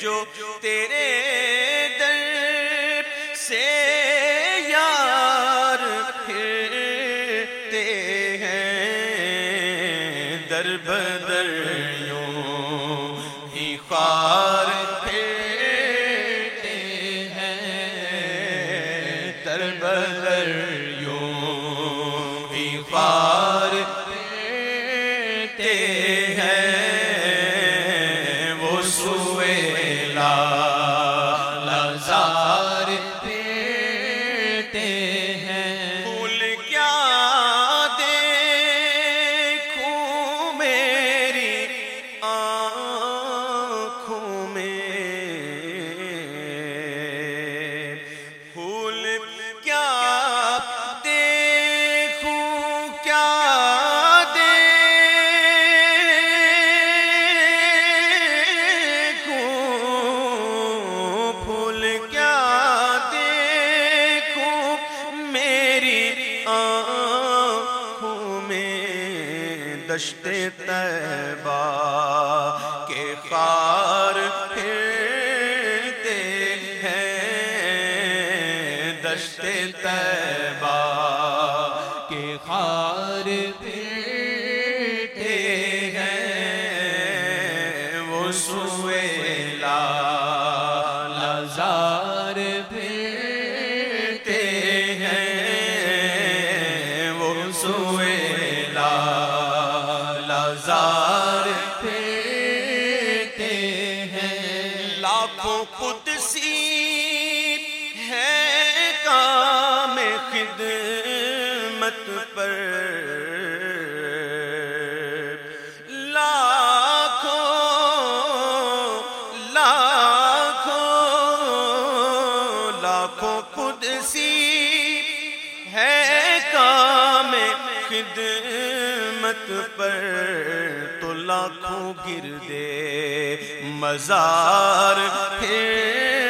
جو تیرے در سے دشت طیبہ کے خار پھیرتے ہیں۔ دشت طیبہ کے خار پھیرتے ہیں۔ وہ سوئے لا لازار ہیں ہے کام خدمت پر۔ لاکھوں ہے کام خدمت پر۔ تو لاکھوں گردے مزار پھر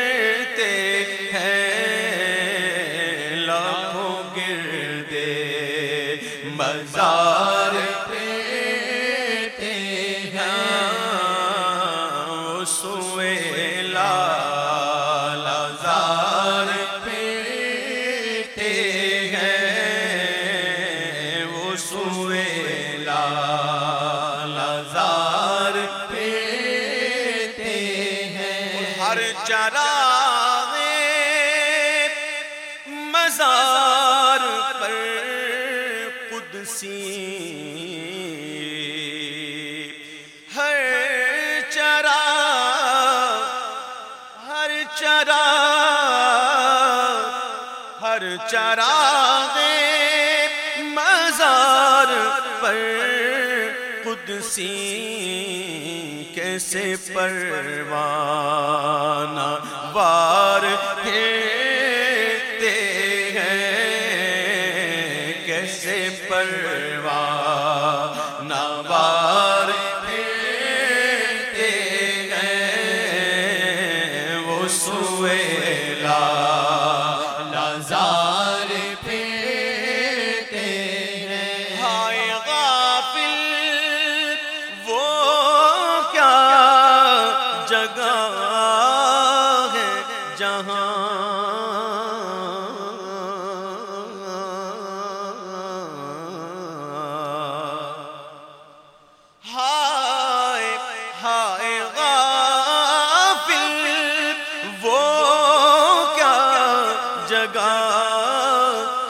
سی ہر چرا ہر چرا ہر چرا مزار پر قدسی کیسے پروانہ بار ہے؟ سے پروا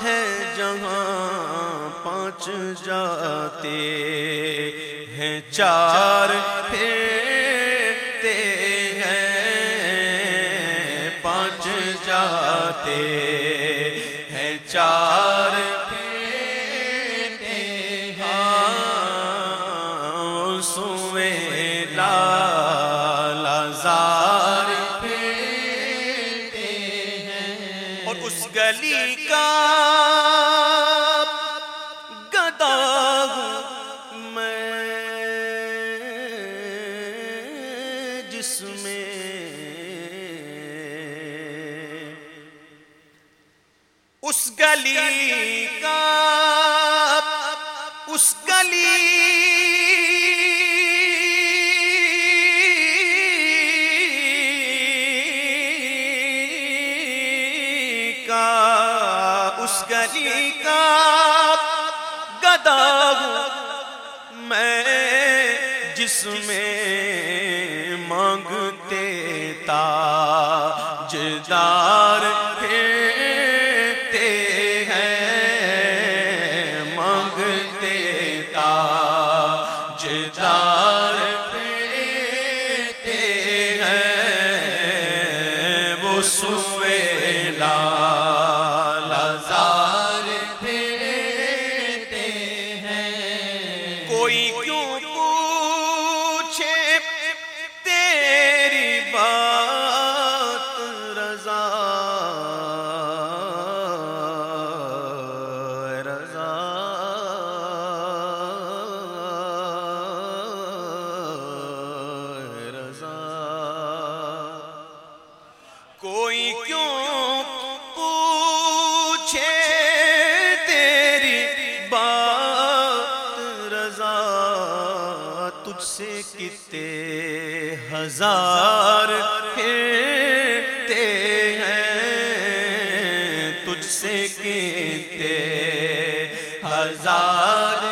ہے جہاں پانچ جاتے ہیں چار پھیرتے ہیں۔ پانچ جاتے ہیں چار جس میں اس گلی کا اس گلی علی کا گدا ہوں۔ میں جس میں مانگتے تاجدار سے کتے ہزار پھرتے ہیں تجھ سے کتے ہزار